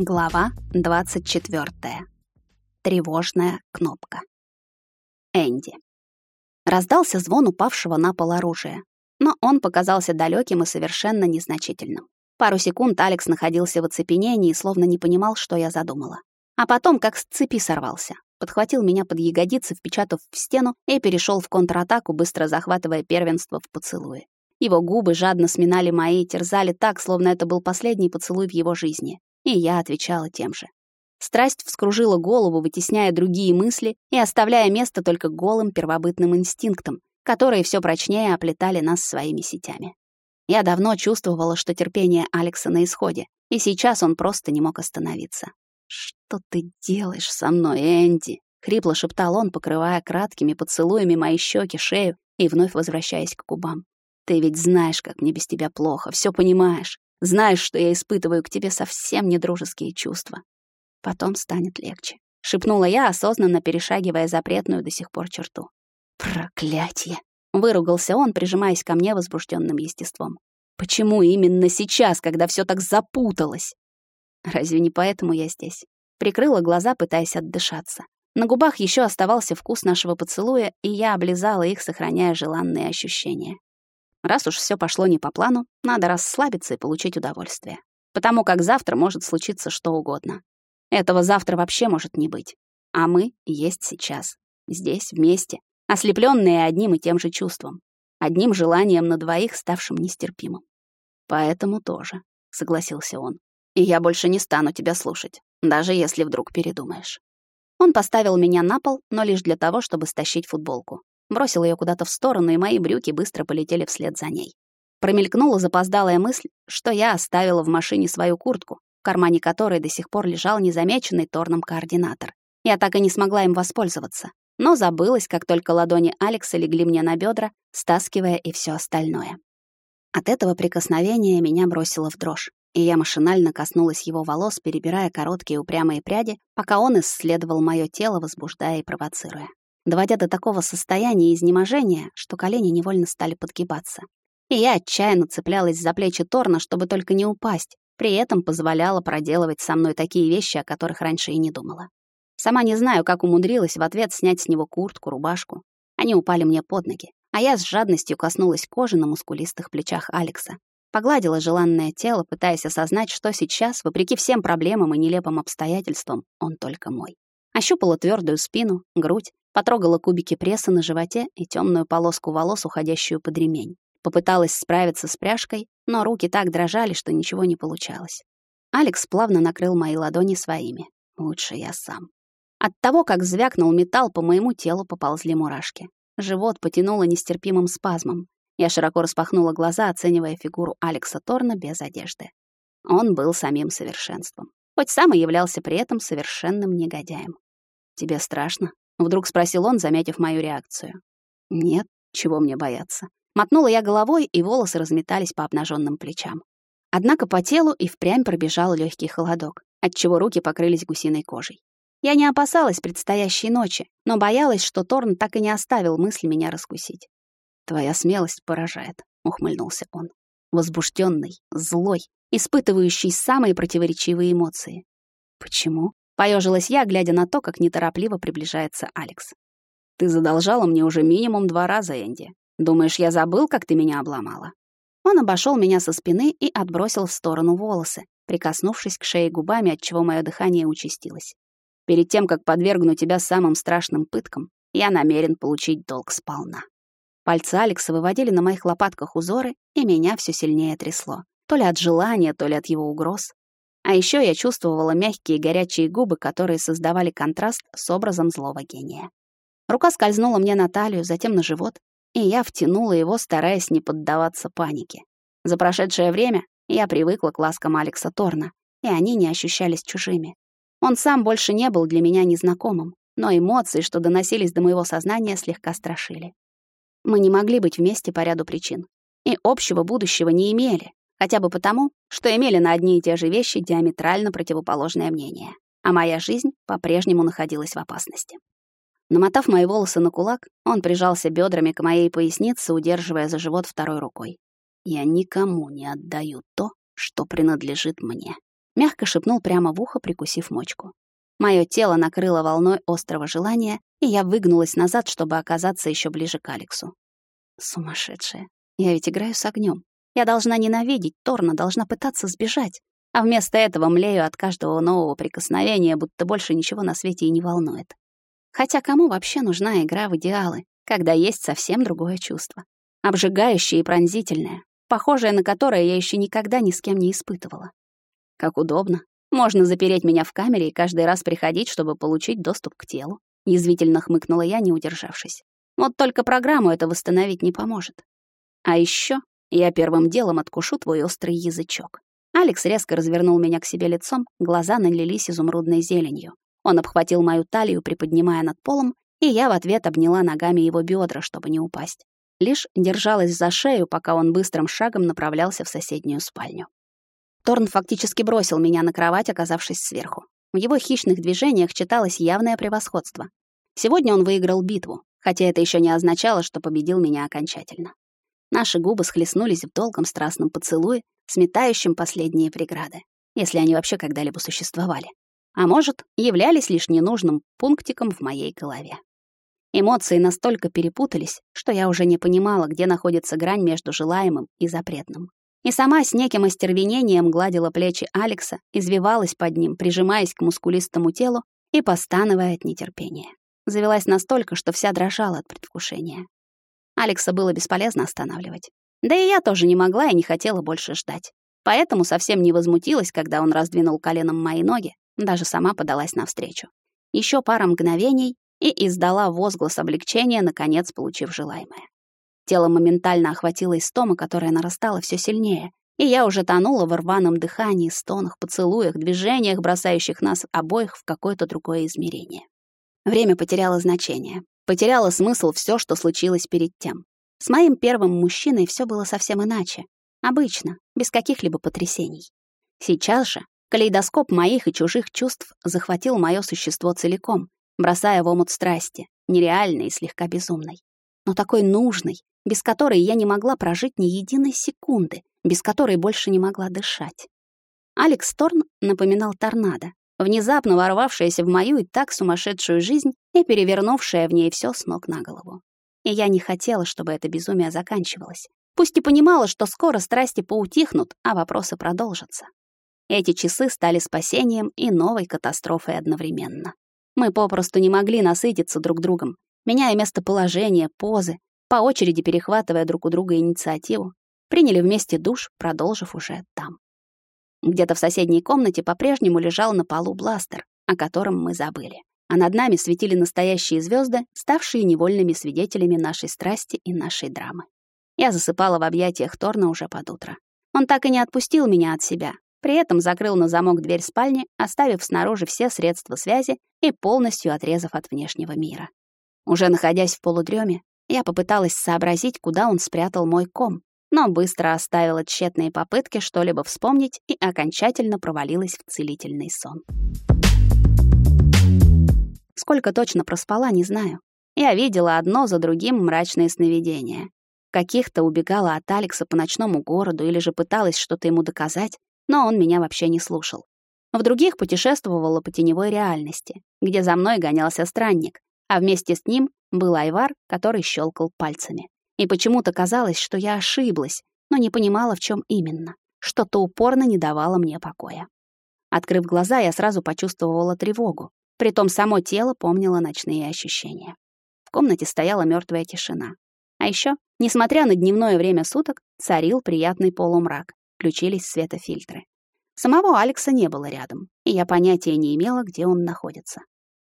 Глава 24. Тревожная кнопка. Энди. Раздался звон упавшего на пол оружия, но он показался далеким и совершенно незначительным. Пару секунд Алекс находился в оцепенении, словно не понимал, что я задумала. А потом как с цепи сорвался, подхватил меня под ягодицы, впечатав в стену и перешел в контратаку, быстро захватывая первенство в поцелуе. Его губы жадно сминали мои и терзали так, словно это был последний поцелуй в его жизни. И я отвечала тем же. Страсть вскружила голову, вытесняя другие мысли и оставляя место только голым первобытным инстинктам, которые все прочнее оплетали нас своими сетями. Я давно чувствовала, что терпение Алекса на исходе, и сейчас он просто не мог остановиться. «Что ты делаешь со мной, Энди?» — хрипло шептал он, покрывая краткими поцелуями мои щеки, шею и вновь возвращаясь к губам. «Ты ведь знаешь, как мне без тебя плохо, все понимаешь. Знаешь, что я испытываю к тебе совсем недружеские чувства. Потом станет легче. Шепнула я, осознанно перешагивая запретную до сих пор черту. Проклятие! Выругался он, прижимаясь ко мне возбужденным естеством. Почему именно сейчас, когда все так запуталось? Разве не поэтому я здесь? Прикрыла глаза, пытаясь отдышаться. На губах еще оставался вкус нашего поцелуя, и я облизала их, сохраняя желанные ощущения. Раз уж все пошло не по плану, надо расслабиться и получить удовольствие. Потому как завтра может случиться что угодно. Этого завтра вообще может не быть. А мы есть сейчас. Здесь, вместе, ослепленные одним и тем же чувством. Одним желанием на двоих, ставшим нестерпимым. Поэтому тоже, согласился он. И я больше не стану тебя слушать, даже если вдруг передумаешь. Он поставил меня на пол, но лишь для того, чтобы стащить футболку. Бросил ее куда-то в сторону, и мои брюки быстро полетели вслед за ней. Промелькнула запоздалая мысль, что я оставила в машине свою куртку, в кармане которой до сих пор лежал незамеченный Торном координатор. Я так и не смогла им воспользоваться, но забылась, как только ладони Алекса легли мне на бедра, стаскивая и все остальное. От этого прикосновения меня бросило в дрожь, и я машинально коснулась его волос, перебирая короткие упрямые пряди, пока он исследовал мое тело, возбуждая и провоцируя доводя до такого состояния изнеможения, что колени невольно стали подгибаться. И я отчаянно цеплялась за плечи Торна, чтобы только не упасть, при этом позволяла проделывать со мной такие вещи, о которых раньше и не думала. Сама не знаю, как умудрилась в ответ снять с него куртку, рубашку. Они упали мне под ноги, а я с жадностью коснулась кожи на мускулистых плечах Алекса. Погладила желанное тело, пытаясь осознать, что сейчас, вопреки всем проблемам и нелепым обстоятельствам, он только мой. Ощупала твердую спину, грудь, Потрогала кубики пресса на животе и темную полоску волос, уходящую под ремень. Попыталась справиться с пряжкой, но руки так дрожали, что ничего не получалось. Алекс плавно накрыл мои ладони своими. Лучше я сам. От того, как звякнул металл, по моему телу поползли мурашки. Живот потянуло нестерпимым спазмом. Я широко распахнула глаза, оценивая фигуру Алекса Торна без одежды. Он был самим совершенством, хоть сам и являлся при этом совершенным негодяем. «Тебе страшно?» Вдруг спросил он, заметив мою реакцию. Нет, чего мне бояться. Мотнула я головой, и волосы разметались по обнаженным плечам. Однако по телу и впрямь пробежал легкий холодок, отчего руки покрылись гусиной кожей. Я не опасалась предстоящей ночи, но боялась, что Торн так и не оставил мысли меня раскусить. «Твоя смелость поражает», — ухмыльнулся он. Возбужденный, злой, испытывающий самые противоречивые эмоции. «Почему?» Поежилась я, глядя на то, как неторопливо приближается Алекс. «Ты задолжала мне уже минимум два раза, Энди. Думаешь, я забыл, как ты меня обломала?» Он обошел меня со спины и отбросил в сторону волосы, прикоснувшись к шее губами, отчего мое дыхание участилось. «Перед тем, как подвергну тебя самым страшным пыткам, я намерен получить долг сполна». Пальцы Алекса выводили на моих лопатках узоры, и меня все сильнее трясло. То ли от желания, то ли от его угроз. А еще я чувствовала мягкие горячие губы, которые создавали контраст с образом злого гения. Рука скользнула мне на талию, затем на живот, и я втянула его, стараясь не поддаваться панике. За прошедшее время я привыкла к ласкам Алекса Торна, и они не ощущались чужими. Он сам больше не был для меня незнакомым, но эмоции, что доносились до моего сознания, слегка страшили. Мы не могли быть вместе по ряду причин, и общего будущего не имели, Хотя бы потому, что имели на одни и те же вещи диаметрально противоположное мнение. А моя жизнь по-прежнему находилась в опасности. Намотав мои волосы на кулак, он прижался бедрами к моей пояснице, удерживая за живот второй рукой. «Я никому не отдаю то, что принадлежит мне», — Мягко шепнул прямо в ухо, прикусив мочку. Моё тело накрыло волной острого желания, и я выгнулась назад, чтобы оказаться ещё ближе к Алексу. Сумасшедшая. Я ведь играю с огнём. Я должна ненавидеть Торна, должна пытаться сбежать. А вместо этого млею от каждого нового прикосновения, будто больше ничего на свете и не волнует. Хотя кому вообще нужна игра в идеалы, когда есть совсем другое чувство? Обжигающее и пронзительное, похожее на которое я еще никогда ни с кем не испытывала. Как удобно. Можно запереть меня в камере и каждый раз приходить, чтобы получить доступ к телу. Язвительно хмыкнула я, не удержавшись. Вот только программу это восстановить не поможет. А еще я первым делом откушу твой острый язычок. Алекс резко развернул меня к себе лицом, глаза налились изумрудной зеленью. Он обхватил мою талию, приподнимая над полом, и я в ответ обняла ногами его бедра, чтобы не упасть. Лишь держалась за шею, пока он быстрым шагом направлялся в соседнюю спальню. Торн фактически бросил меня на кровать, оказавшись сверху. В его хищных движениях читалось явное превосходство. Сегодня он выиграл битву, хотя это еще не означало, что победил меня окончательно. Наши губы схлестнулись в долгом страстном поцелуе, сметающем последние преграды, если они вообще когда-либо существовали а может, являлись лишь ненужным пунктиком в моей голове. Эмоции настолько перепутались, что я уже не понимала, где находится грань между желаемым и запретным. И сама с неким остервенением гладила плечи Алекса, извивалась под ним, прижимаясь к мускулистому телу и постановая от нетерпения. Завелась настолько, что вся дрожала от предвкушения. Алекса было бесполезно останавливать. Да и я тоже не могла и не хотела больше ждать. Поэтому совсем не возмутилась, когда он раздвинул коленом мои ноги, даже сама подалась навстречу. Еще пара мгновений и издала возглас облегчения, наконец получив желаемое. Тело моментально охватило истома, которая нарастала все сильнее, и я уже тонула в рваном дыхании, стонах, поцелуях, движениях, бросающих нас обоих в какое-то другое измерение. Время потеряло значение, потеряло смысл все, что случилось перед тем. С моим первым мужчиной все было совсем иначе. Обычно, без каких-либо потрясений. Сейчас же Калейдоскоп моих и чужих чувств захватил мое существо целиком, бросая в омут страсти, нереальной и слегка безумной. Но такой нужной, без которой я не могла прожить ни единой секунды, без которой больше не могла дышать. Алекс Торн напоминал торнадо, внезапно ворвавшееся в мою и так сумасшедшую жизнь и перевернувшее в ней все с ног на голову. И я не хотела, чтобы это безумие заканчивалось. Пусть и понимала, что скоро страсти поутихнут, а вопросы продолжатся. Эти часы стали спасением и новой катастрофой одновременно. Мы попросту не могли насытиться друг другом, меняя местоположение, позы, по очереди перехватывая друг у друга инициативу, приняли вместе душ, продолжив уже там. Где-то в соседней комнате по-прежнему лежал на полу бластер, о котором мы забыли. А над нами светили настоящие звезды, ставшие невольными свидетелями нашей страсти и нашей драмы. Я засыпала в объятиях Торна уже под утро. Он так и не отпустил меня от себя, при этом закрыл на замок дверь спальни, оставив снаружи все средства связи и полностью отрезав от внешнего мира. Уже находясь в полудреме, я попыталась сообразить, куда он спрятал мой ком, но быстро оставила тщетные попытки что-либо вспомнить и окончательно провалилась в целительный сон. Сколько точно проспала, не знаю. Я видела одно за другим мрачные сновидения. Каких-то убегала от Алекса по ночному городу или же пыталась что-то ему доказать, но он меня вообще не слушал. В других путешествовала по теневой реальности, где за мной гонялся странник, а вместе с ним был Айвар, который щелкал пальцами. И почему-то казалось, что я ошиблась, но не понимала, в чем именно. Что-то упорно не давало мне покоя. Открыв глаза, я сразу почувствовала тревогу. Притом само тело помнило ночные ощущения. В комнате стояла мертвая тишина. А еще, несмотря на дневное время суток, царил приятный полумрак, включились светофильтры. Самого Алекса не было рядом, и я понятия не имела, где он находится.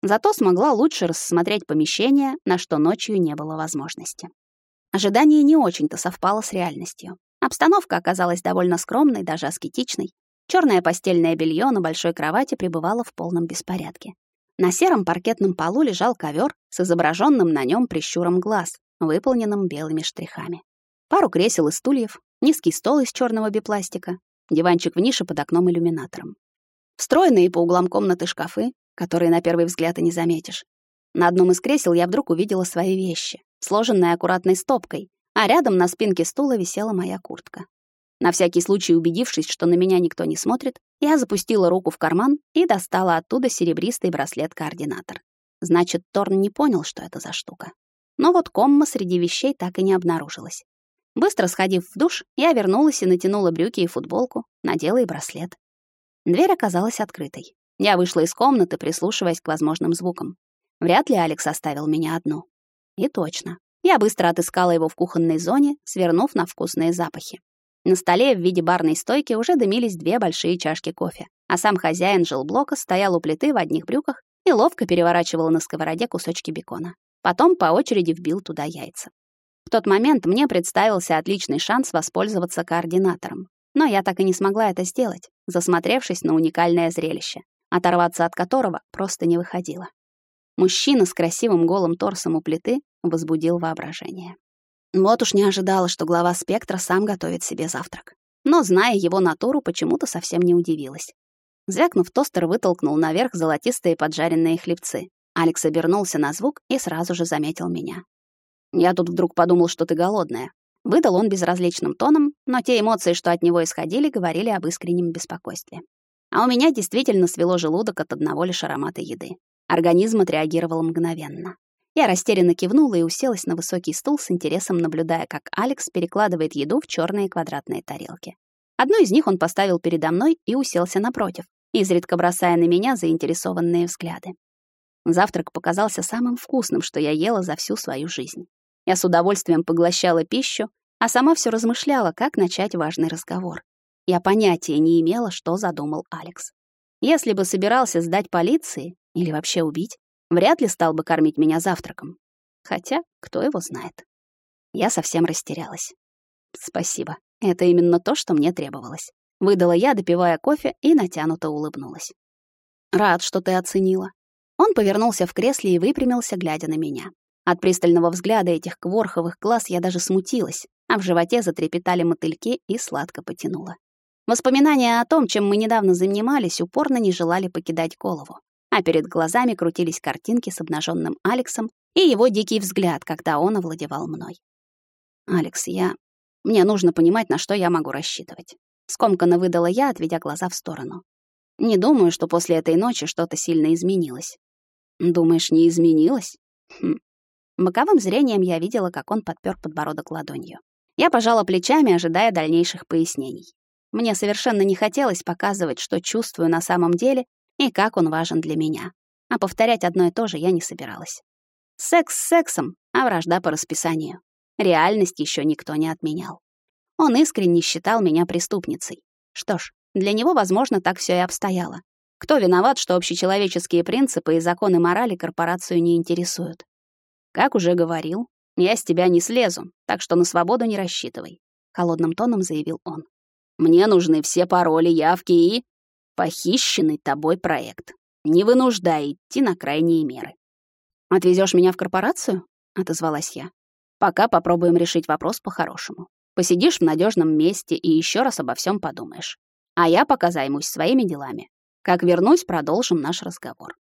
Зато смогла лучше рассмотреть помещение, на что ночью не было возможности. Ожидание не очень-то совпало с реальностью. Обстановка оказалась довольно скромной, даже аскетичной. Черное постельное белье на большой кровати пребывало в полном беспорядке. На сером паркетном полу лежал ковер с изображенным на нем прищуром глаз, выполненным белыми штрихами. Пару кресел и стульев, низкий стол из черного бипластика, диванчик в нише под окном иллюминатором. Встроенные по углам комнаты шкафы, которые на первый взгляд и не заметишь. На одном из кресел я вдруг увидела свои вещи, сложенные аккуратной стопкой, а рядом на спинке стула висела моя куртка. На всякий случай убедившись, что на меня никто не смотрит, я запустила руку в карман и достала оттуда серебристый браслет-координатор. Значит, Торн не понял, что это за штука. Но вот комма среди вещей так и не обнаружилась. Быстро сходив в душ, я вернулась и натянула брюки и футболку, надела и браслет. Дверь оказалась открытой. Я вышла из комнаты, прислушиваясь к возможным звукам. Вряд ли Алекс оставил меня одну. И точно. Я быстро отыскала его в кухонной зоне, свернув на вкусные запахи. На столе в виде барной стойки уже дымились две большие чашки кофе, а сам хозяин жилблока стоял у плиты в одних брюках и ловко переворачивал на сковороде кусочки бекона. Потом по очереди вбил туда яйца. В тот момент мне представился отличный шанс воспользоваться координатором. Но я так и не смогла это сделать, засмотревшись на уникальное зрелище, оторваться от которого просто не выходило. Мужчина с красивым голым торсом у плиты возбудил воображение. Вот уж не ожидала, что глава спектра сам готовит себе завтрак. Но, зная его натуру, почему-то совсем не удивилась. Звякнув, тостер вытолкнул наверх золотистые поджаренные хлебцы. Алекс обернулся на звук и сразу же заметил меня. «Я тут вдруг подумал, что ты голодная». Выдал он безразличным тоном, но те эмоции, что от него исходили, говорили об искреннем беспокойстве. А у меня действительно свело желудок от одного лишь аромата еды. Организм отреагировал мгновенно. Я растерянно кивнула и уселась на высокий стул с интересом, наблюдая, как Алекс перекладывает еду в черные квадратные тарелки. Одну из них он поставил передо мной и уселся напротив, изредка бросая на меня заинтересованные взгляды. Завтрак показался самым вкусным, что я ела за всю свою жизнь. Я с удовольствием поглощала пищу, а сама все размышляла, как начать важный разговор. Я понятия не имела, что задумал Алекс. Если бы собирался сдать полиции или вообще убить, Вряд ли стал бы кормить меня завтраком. Хотя, кто его знает. Я совсем растерялась. Спасибо. Это именно то, что мне требовалось. Выдала я, допивая кофе, и натянуто улыбнулась. Рад, что ты оценила. Он повернулся в кресле и выпрямился, глядя на меня. От пристального взгляда этих кворховых глаз я даже смутилась, а в животе затрепетали мотыльки и сладко потянуло. Воспоминания о том, чем мы недавно занимались, упорно не желали покидать голову а перед глазами крутились картинки с обнаженным Алексом и его дикий взгляд, когда он овладевал мной. «Алекс, я... Мне нужно понимать, на что я могу рассчитывать». Скомканно выдала я, отведя глаза в сторону. Не думаю, что после этой ночи что-то сильно изменилось. Думаешь, не изменилось? Хм. Боковым зрением я видела, как он подпер подбородок ладонью. Я пожала плечами, ожидая дальнейших пояснений. Мне совершенно не хотелось показывать, что чувствую на самом деле, и как он важен для меня. А повторять одно и то же я не собиралась. Секс с сексом, а вражда по расписанию. Реальность еще никто не отменял. Он искренне считал меня преступницей. Что ж, для него, возможно, так все и обстояло. Кто виноват, что общечеловеческие принципы и законы морали корпорацию не интересуют? Как уже говорил, я с тебя не слезу, так что на свободу не рассчитывай, холодным тоном заявил он. Мне нужны все пароли, явки и похищенный тобой проект. Не вынуждай идти на крайние меры. Отвезешь меня в корпорацию? отозвалась я. Пока попробуем решить вопрос по-хорошему. Посидишь в надежном месте и еще раз обо всем подумаешь. А я пока займусь своими делами. Как вернусь, продолжим наш разговор.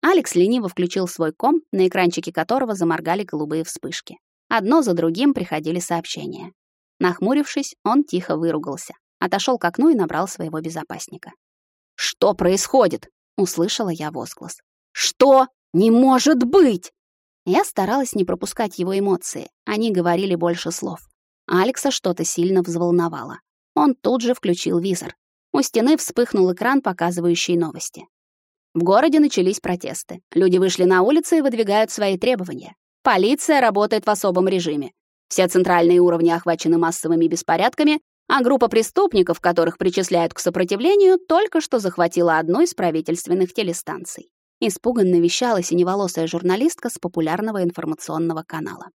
Алекс лениво включил свой ком, на экранчике которого заморгали голубые вспышки. Одно за другим приходили сообщения. Нахмурившись, он тихо выругался, отошел к окну и набрал своего безопасника. «Что происходит?» — услышала я возглас. «Что? Не может быть!» Я старалась не пропускать его эмоции. Они говорили больше слов. Алекса что-то сильно взволновало. Он тут же включил визор. У стены вспыхнул экран, показывающий новости. В городе начались протесты. Люди вышли на улицы и выдвигают свои требования. Полиция работает в особом режиме. Все центральные уровни охвачены массовыми беспорядками, а группа преступников, которых причисляют к сопротивлению, только что захватила одну из правительственных телестанций. Испуганно вещала синеволосая журналистка с популярного информационного канала.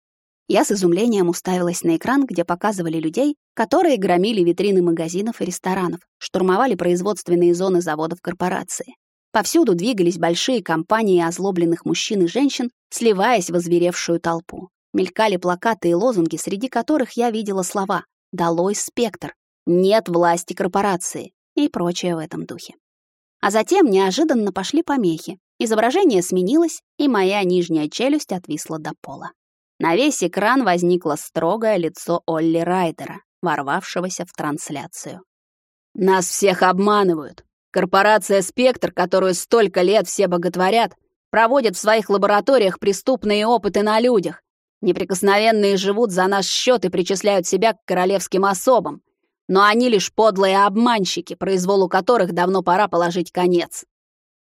Я с изумлением уставилась на экран, где показывали людей, которые громили витрины магазинов и ресторанов, штурмовали производственные зоны заводов корпорации. Повсюду двигались большие компании озлобленных мужчин и женщин, сливаясь в озверевшую толпу. Мелькали плакаты и лозунги, среди которых я видела слова долой спектр, нет власти корпорации и прочее в этом духе. А затем неожиданно пошли помехи. Изображение сменилось, и моя нижняя челюсть отвисла до пола. На весь экран возникло строгое лицо Олли Райдера, ворвавшегося в трансляцию. «Нас всех обманывают. Корпорация «Спектр», которую столько лет все боготворят, проводит в своих лабораториях преступные опыты на людях. Неприкосновенные живут за наш счет и причисляют себя к королевским особам. Но они лишь подлые обманщики, произволу которых давно пора положить конец.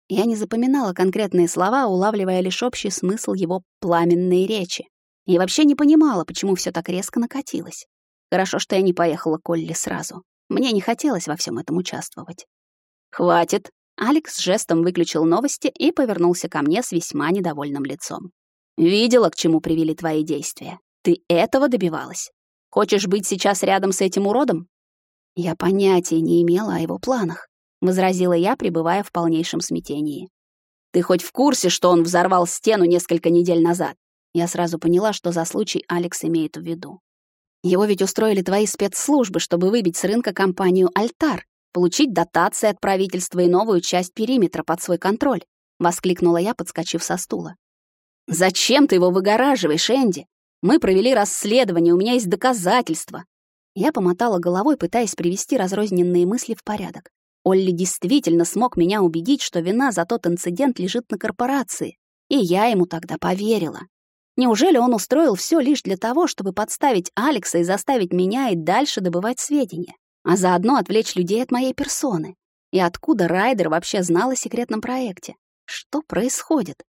Я не запоминала конкретные слова, улавливая лишь общий смысл его пламенной речи. И вообще не понимала, почему все так резко накатилось. Хорошо, что я не поехала к Олли сразу. Мне не хотелось во всем этом участвовать. «Хватит!» Алекс жестом выключил новости и повернулся ко мне с весьма недовольным лицом. «Видела, к чему привели твои действия. Ты этого добивалась? Хочешь быть сейчас рядом с этим уродом?» «Я понятия не имела о его планах», — возразила я, пребывая в полнейшем смятении. «Ты хоть в курсе, что он взорвал стену несколько недель назад?» Я сразу поняла, что за случай Алекс имеет в виду. Его ведь устроили твои спецслужбы, чтобы выбить с рынка компанию «Альтар», получить дотации от правительства и новую часть периметра под свой контроль», — воскликнула я, подскочив со стула. «Зачем ты его выгораживаешь, Энди? Мы провели расследование, у меня есть доказательства». Я помотала головой, пытаясь привести разрозненные мысли в порядок. Олли действительно смог меня убедить, что вина за тот инцидент лежит на корпорации, и я ему тогда поверила. Неужели он устроил все лишь для того, чтобы подставить Алекса и заставить меня и дальше добывать сведения? а заодно отвлечь людей от моей персоны. И откуда Райдер вообще знал о секретном проекте? Что происходит?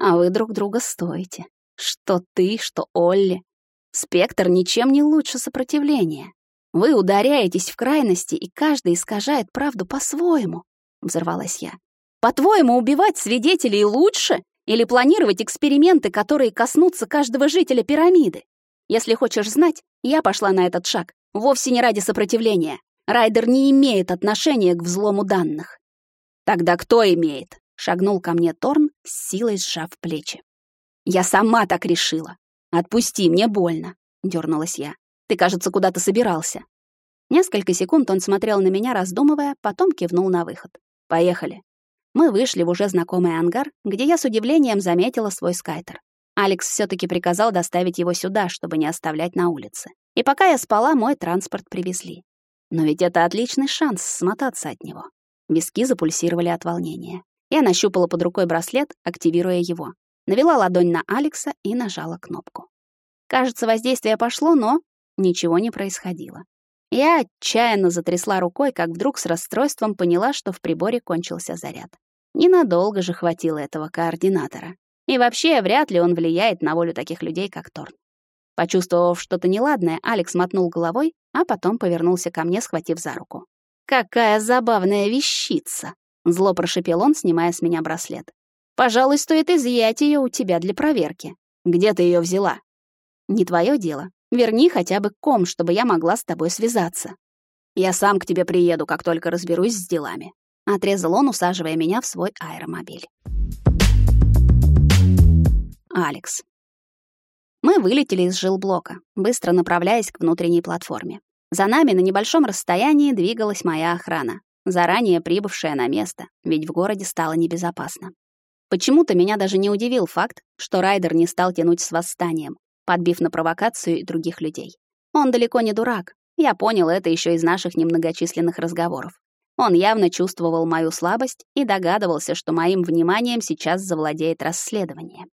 А вы друг друга стоите. Что ты, что Олли. Спектр ничем не лучше сопротивления. Вы ударяетесь в крайности, и каждый искажает правду по-своему, — взорвалась я. По-твоему, убивать свидетелей лучше? Или планировать эксперименты, которые коснутся каждого жителя пирамиды? Если хочешь знать, я пошла на этот шаг, Вовсе не ради сопротивления. Райдер не имеет отношения к взлому данных. Тогда кто имеет? Шагнул ко мне Торн, с силой сжав плечи. Я сама так решила. Отпусти, мне больно, дернулась я. Ты, кажется, куда-то собирался. Несколько секунд он смотрел на меня, раздумывая, потом кивнул на выход. Поехали. Мы вышли в уже знакомый ангар, где я с удивлением заметила свой скайтер. Алекс все таки приказал доставить его сюда, чтобы не оставлять на улице. И пока я спала, мой транспорт привезли. Но ведь это отличный шанс смотаться от него. Виски запульсировали от волнения. Я нащупала под рукой браслет, активируя его. Навела ладонь на Алекса и нажала кнопку. Кажется, воздействие пошло, но ничего не происходило. Я отчаянно затрясла рукой, как вдруг с расстройством поняла, что в приборе кончился заряд. Ненадолго же хватило этого координатора. И вообще, вряд ли он влияет на волю таких людей, как Торн. Почувствовав что-то неладное, Алекс мотнул головой, а потом повернулся ко мне, схватив за руку. «Какая забавная вещица!» — зло прошипел он, снимая с меня браслет. «Пожалуй, стоит изъять ее у тебя для проверки. Где ты ее взяла?» «Не твое дело. Верни хотя бы ком, чтобы я могла с тобой связаться». «Я сам к тебе приеду, как только разберусь с делами», — отрезал он, усаживая меня в свой аэромобиль. Алекс. Мы вылетели из жилблока, быстро направляясь к внутренней платформе. За нами на небольшом расстоянии двигалась моя охрана, заранее прибывшая на место, ведь в городе стало небезопасно. Почему-то меня даже не удивил факт, что Райдер не стал тянуть с восстанием, подбив на провокацию и других людей. Он далеко не дурак. Я понял это еще из наших немногочисленных разговоров. Он явно чувствовал мою слабость и догадывался, что моим вниманием сейчас завладеет расследование.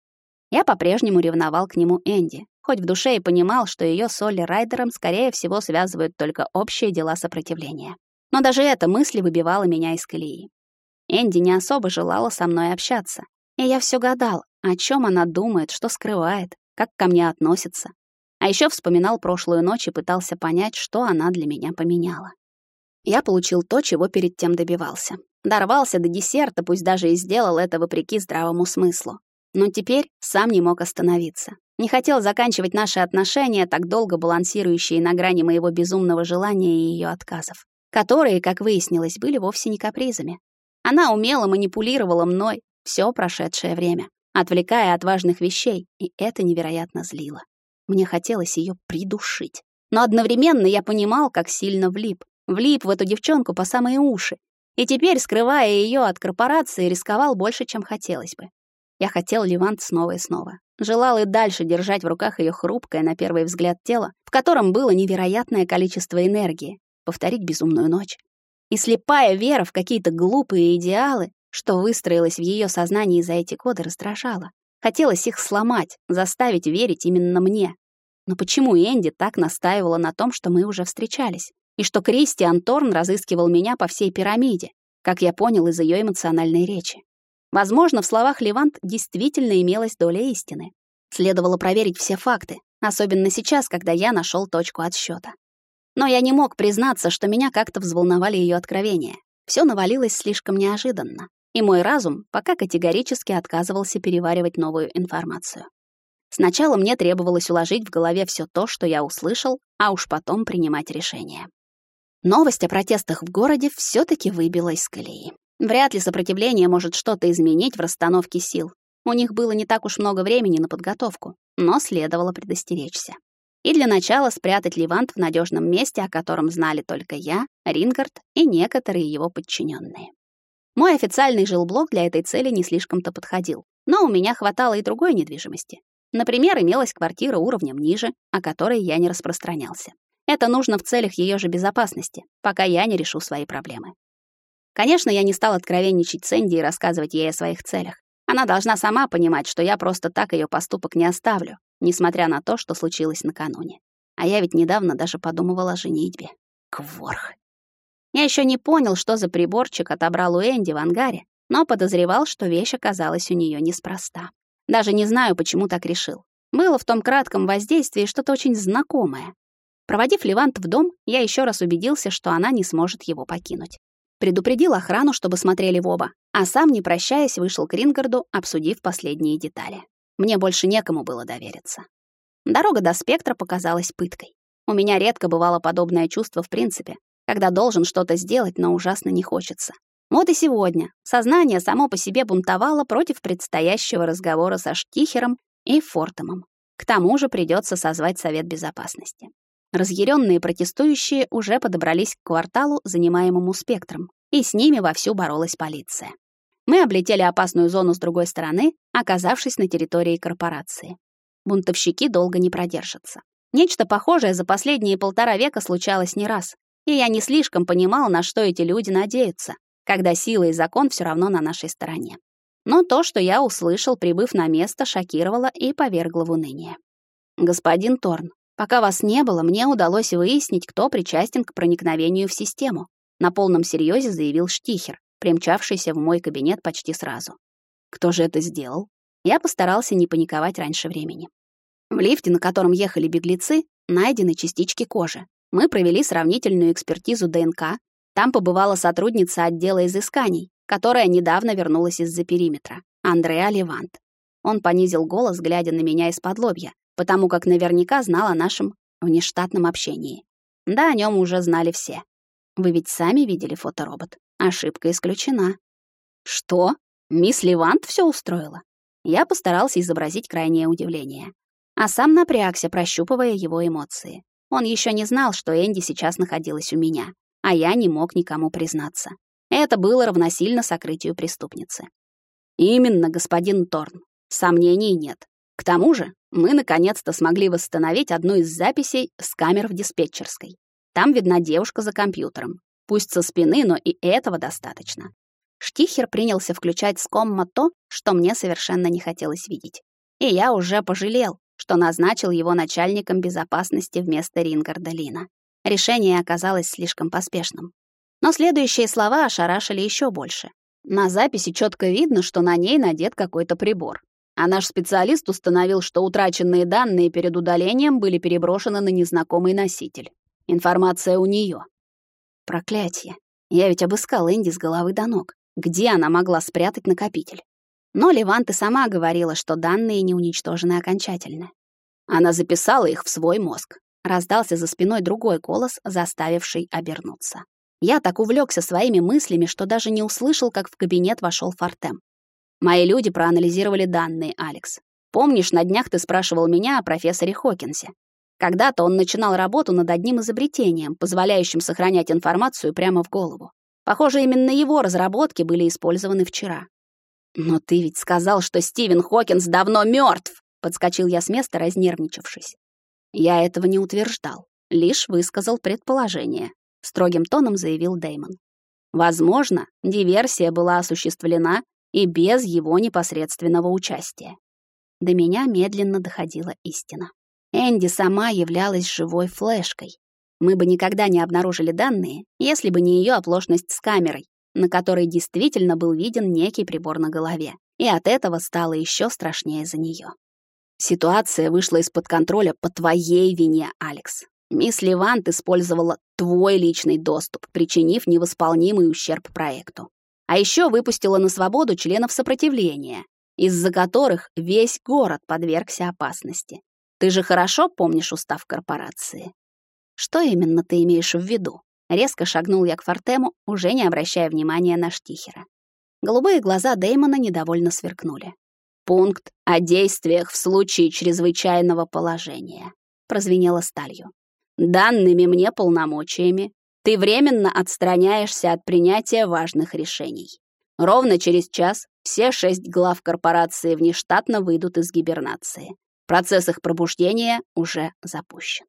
Я по-прежнему ревновал к нему Энди, хоть в душе и понимал, что ее с Олли Райдером, скорее всего, связывают только общие дела сопротивления. Но даже эта мысль выбивала меня из колеи. Энди не особо желала со мной общаться. И я все гадал, о чем она думает, что скрывает, как ко мне относится. А еще вспоминал прошлую ночь и пытался понять, что она для меня поменяла. Я получил то, чего перед тем добивался. Дорвался до десерта, пусть даже и сделал это вопреки здравому смыслу. Но теперь сам не мог остановиться. Не хотел заканчивать наши отношения, так долго балансирующие на грани моего безумного желания и ее отказов, которые, как выяснилось, были вовсе не капризами. Она умело манипулировала мной все прошедшее время, отвлекая от важных вещей, и это невероятно злило. Мне хотелось ее придушить. Но одновременно я понимал, как сильно влип. Влип в эту девчонку по самые уши. И теперь, скрывая ее от корпорации, рисковал больше, чем хотелось бы. Я хотел Левант снова и снова. Желал и дальше держать в руках ее хрупкое, на первый взгляд, тело, в котором было невероятное количество энергии, повторить безумную ночь. И слепая вера в какие-то глупые идеалы, что выстроилась в ее сознании за эти годы, раздражала. Хотелось их сломать, заставить верить именно мне. Но почему Энди так настаивала на том, что мы уже встречались, и что Кристиан Торн разыскивал меня по всей пирамиде, как я понял из ее эмоциональной речи? Возможно, в словах Левант действительно имелась доля истины. Следовало проверить все факты, особенно сейчас, когда я нашел точку отсчета. Но я не мог признаться, что меня как-то взволновали ее откровения. Все навалилось слишком неожиданно, и мой разум пока категорически отказывался переваривать новую информацию. Сначала мне требовалось уложить в голове все то, что я услышал, а уж потом принимать решение. Новость о протестах в городе все таки выбила из колеи. Вряд ли сопротивление может что-то изменить в расстановке сил. У них было не так уж много времени на подготовку, но следовало предостеречься. И для начала спрятать Левант в надежном месте, о котором знали только я, Рингард и некоторые его подчиненные. Мой официальный жилблок для этой цели не слишком-то подходил, но у меня хватало и другой недвижимости. Например, имелась квартира уровнем ниже, о которой я не распространялся. Это нужно в целях ее же безопасности, пока я не решу свои проблемы. Конечно, я не стал откровенничать с Энди и рассказывать ей о своих целях. Она должна сама понимать, что я просто так ее поступок не оставлю, несмотря на то, что случилось накануне. А я ведь недавно даже подумывала о женитьбе. Кворх. Я еще не понял, что за приборчик отобрал у Энди в ангаре, но подозревал, что вещь оказалась у нее неспроста. Даже не знаю, почему так решил. Было в том кратком воздействии что-то очень знакомое. Проводив Левант в дом, я еще раз убедился, что она не сможет его покинуть. Предупредил охрану, чтобы смотрели в оба, а сам, не прощаясь, вышел к Рингарду, обсудив последние детали. Мне больше некому было довериться. Дорога до спектра показалась пыткой. У меня редко бывало подобное чувство в принципе, когда должен что-то сделать, но ужасно не хочется. Вот и сегодня сознание само по себе бунтовало против предстоящего разговора со Штихером и Фортомом. К тому же придется созвать Совет Безопасности. Разъяренные протестующие уже подобрались к кварталу, занимаемому спектром, и с ними вовсю боролась полиция. Мы облетели опасную зону с другой стороны, оказавшись на территории корпорации. Бунтовщики долго не продержатся. Нечто похожее за последние полтора века случалось не раз, и я не слишком понимал, на что эти люди надеются, когда сила и закон все равно на нашей стороне. Но то, что я услышал, прибыв на место, шокировало и повергло в уныние. «Господин Торн, пока вас не было, мне удалось выяснить, кто причастен к проникновению в систему», на полном серьезе заявил Штихер, примчавшийся в мой кабинет почти сразу. Кто же это сделал? Я постарался не паниковать раньше времени. В лифте, на котором ехали беглецы, найдены частички кожи. Мы провели сравнительную экспертизу ДНК. Там побывала сотрудница отдела изысканий, которая недавно вернулась из-за периметра, Андреа Левант. Он понизил голос, глядя на меня из-под лобья, потому как наверняка знал о нашем внештатном общении. Да, о нем уже знали все. Вы ведь сами видели фоторобот. Ошибка исключена. Что? Мисс Левант все устроила? Я постарался изобразить крайнее удивление, а сам напрягся, прощупывая его эмоции. Он еще не знал, что Энди сейчас находилась у меня, а я не мог никому признаться. Это было равносильно сокрытию преступницы. Именно, господин Торн. Сомнений нет. К тому же, мы наконец-то смогли восстановить одну из записей с камер в диспетчерской. Там видна девушка за компьютером. Пусть со спины, но и этого достаточно. Штихер принялся включать с комма то, что мне совершенно не хотелось видеть. И я уже пожалел, что назначил его начальником безопасности вместо Рингарда Лина. Решение оказалось слишком поспешным. Но следующие слова ошарашили еще больше. На записи четко видно, что на ней надет какой-то прибор. А наш специалист установил, что утраченные данные перед удалением были переброшены на незнакомый носитель. Информация у нее. Проклятие. Я ведь обыскал Энди с головы до ног. Где она могла спрятать накопитель? Но Леванта сама говорила, что данные не уничтожены окончательно. Она записала их в свой мозг. Раздался за спиной другой голос, заставивший обернуться. Я так увлекся своими мыслями, что даже не услышал, как в кабинет вошел Фортем. Мои люди проанализировали данные, Алекс. Помнишь, на днях ты спрашивал меня о профессоре Хокинсе? Когда-то он начинал работу над одним изобретением, позволяющим сохранять информацию прямо в голову. Похоже, именно его разработки были использованы вчера. «Но ты ведь сказал, что Стивен Хокинс давно мертв!» Подскочил я с места, разнервничавшись. Я этого не утверждал, лишь высказал предположение, строгим тоном заявил Дэймон. Возможно, диверсия была осуществлена и без его непосредственного участия. До меня медленно доходила истина. Энди сама являлась живой флешкой. Мы бы никогда не обнаружили данные, если бы не ее оплошность с камерой, на которой действительно был виден некий прибор на голове. И от этого стало еще страшнее за нее. Ситуация вышла из-под контроля по твоей вине, Алекс. Мисс Левант использовала твой личный доступ, причинив невосполнимый ущерб проекту. А еще выпустила на свободу членов сопротивления, из-за которых весь город подвергся опасности. Ты же хорошо помнишь устав корпорации? Что именно ты имеешь в виду? Резко шагнул я к Фортему, уже не обращая внимания на Штихера. Голубые глаза Дэймона недовольно сверкнули. «Пункт о действиях в случае чрезвычайного положения», — прозвенело сталью. «Данными мне полномочиями ты временно отстраняешься от принятия важных решений. Ровно через час все шесть глав корпорации внештатно выйдут из гибернации. Процесс их пробуждения уже запущен.